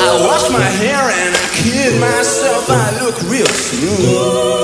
I wash my hair and I kid myself. I look real smooth.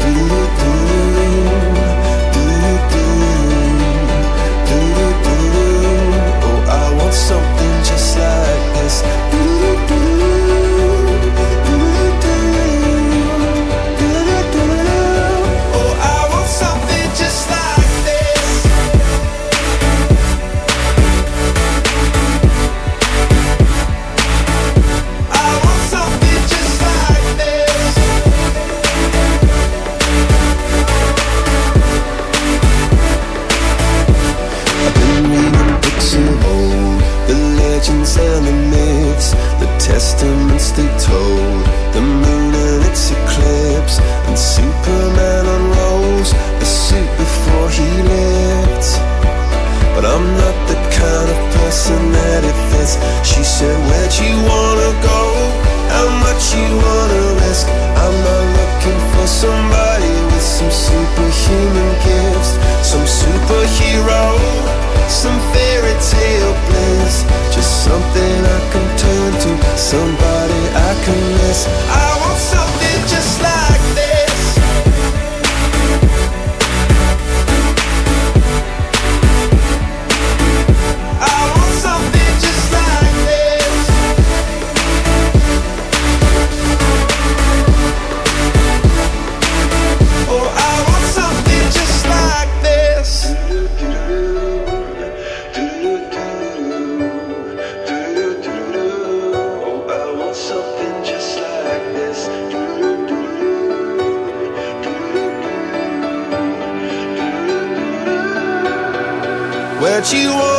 that you want.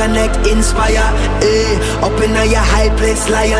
connect, inspire. Eh, up in your high place, lion.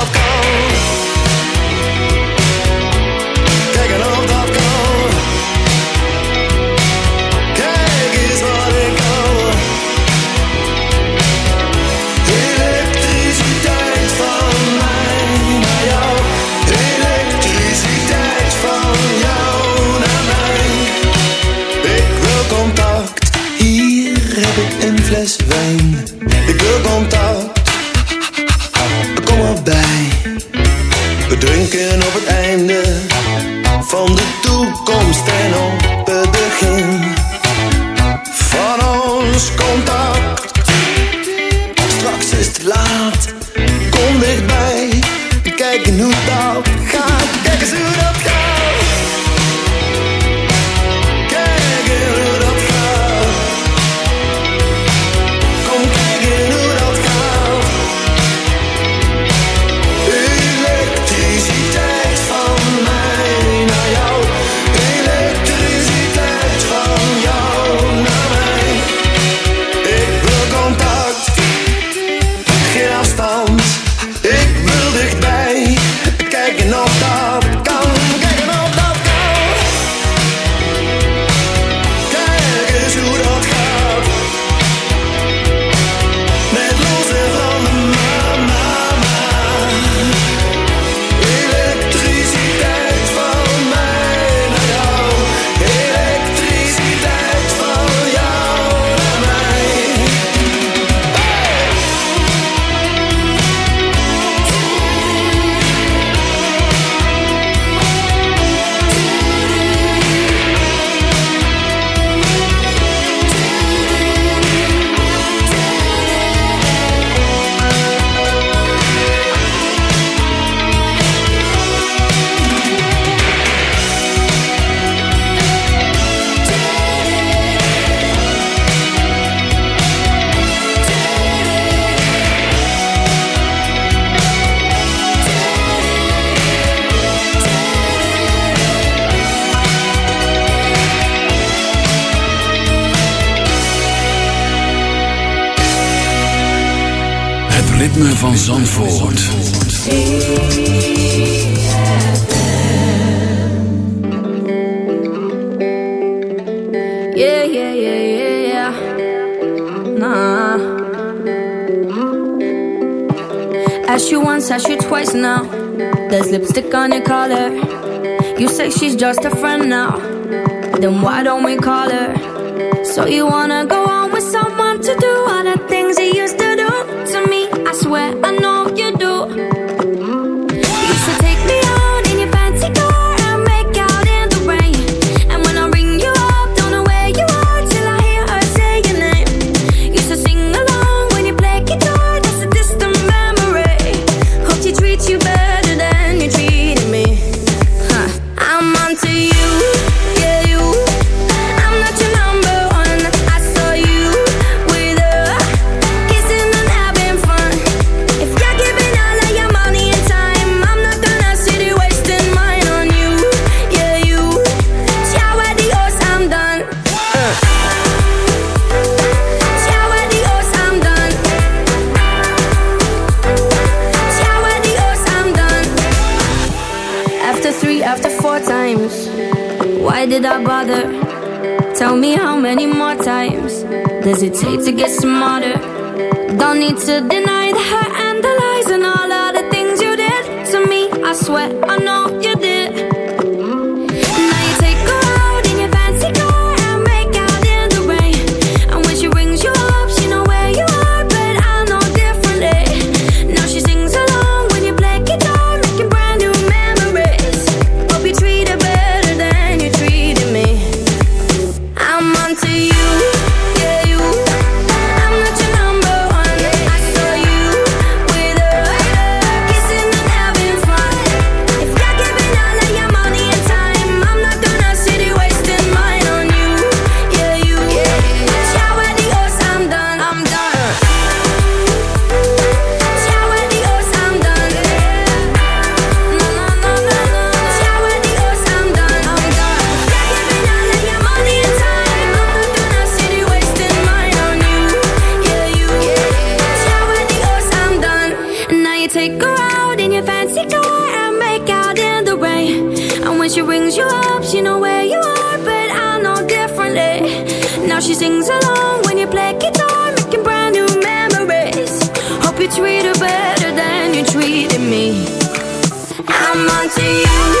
to the I'm onto you.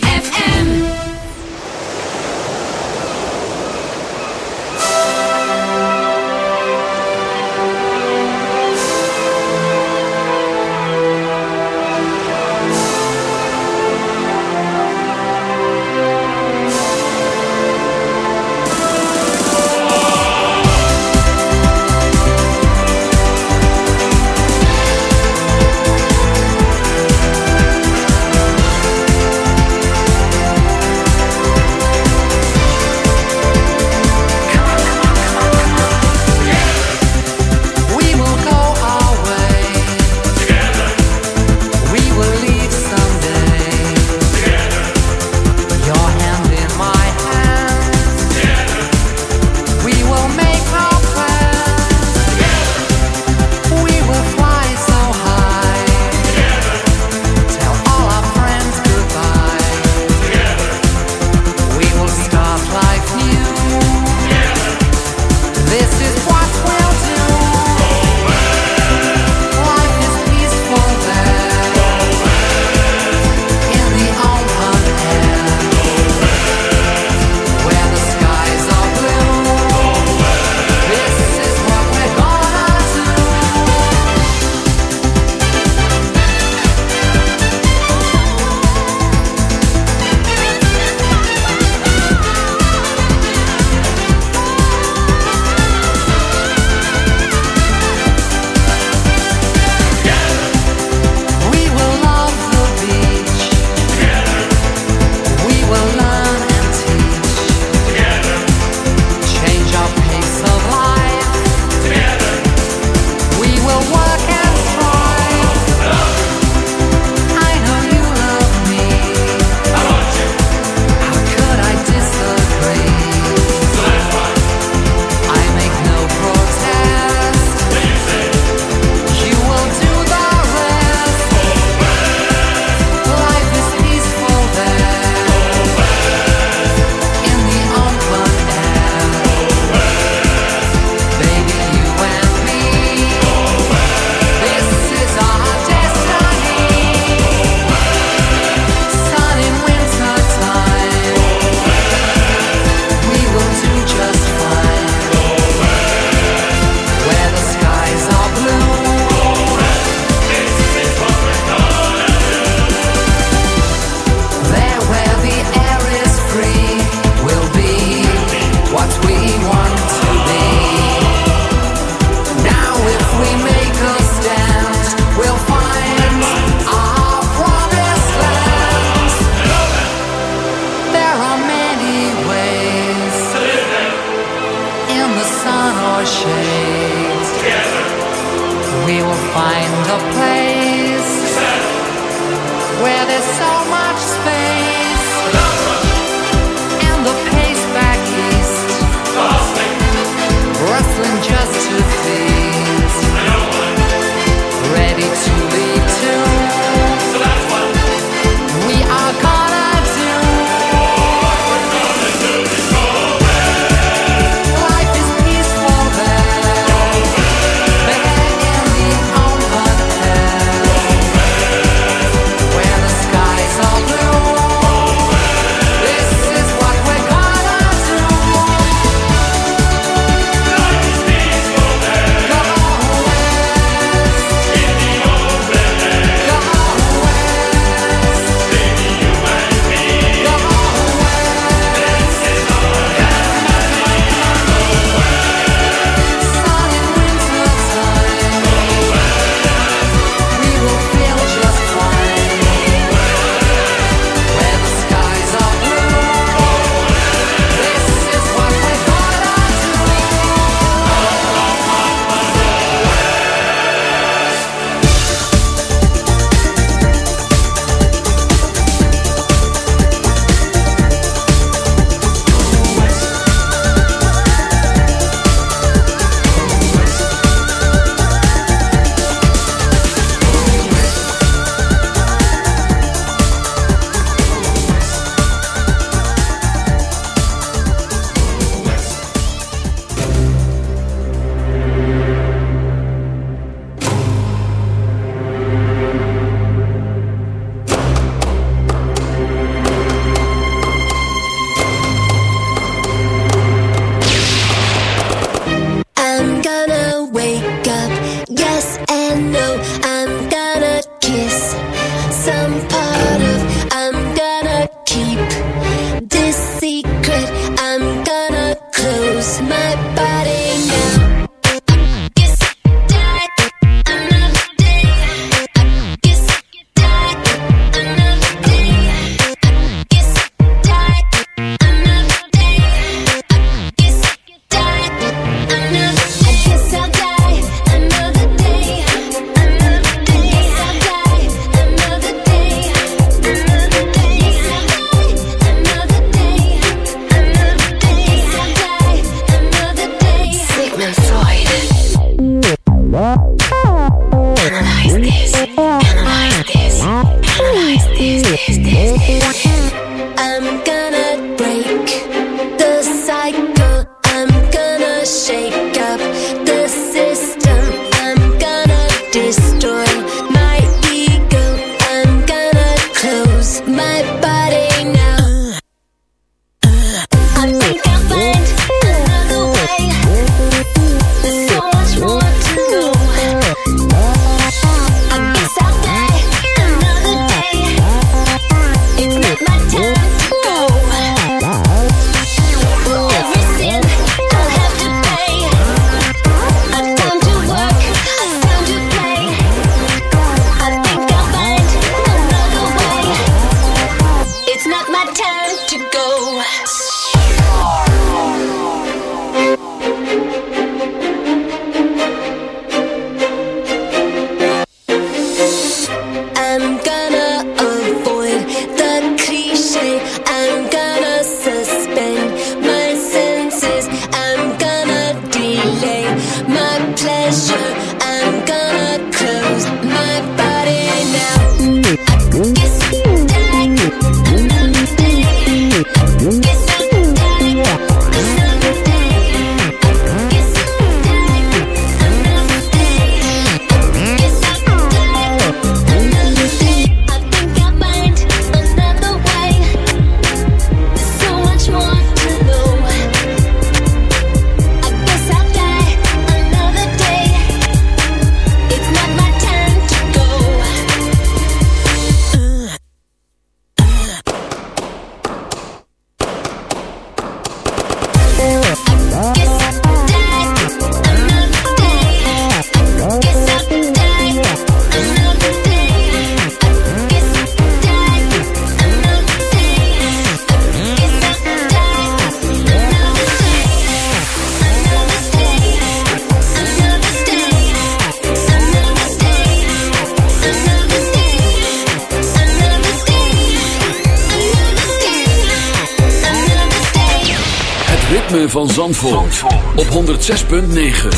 106.9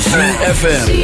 CFFM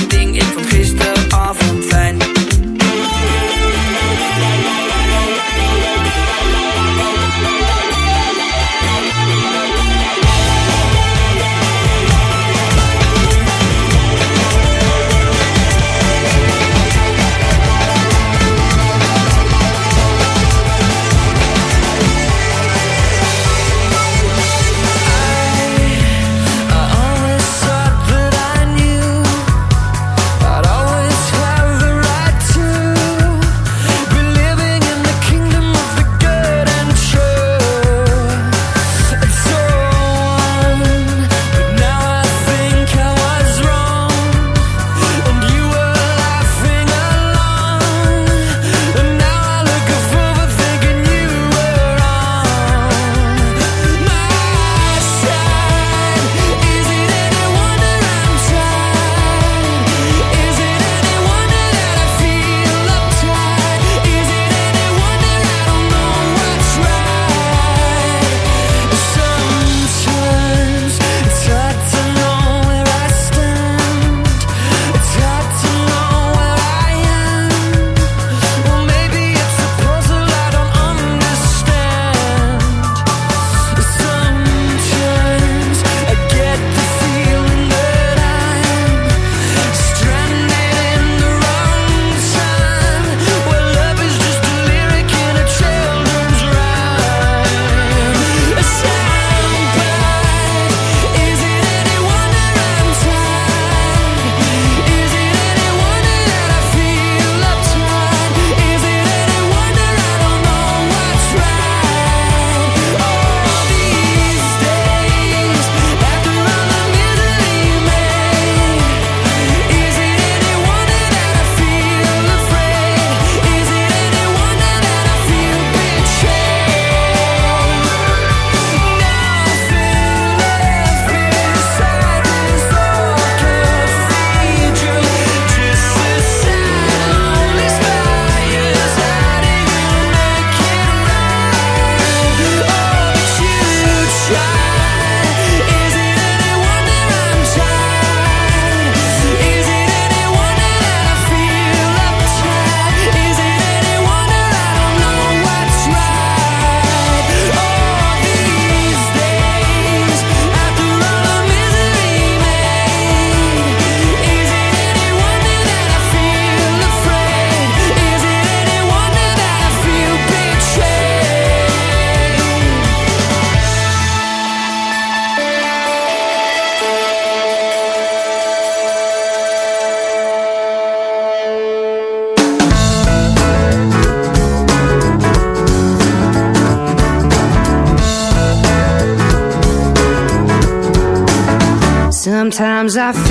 I feel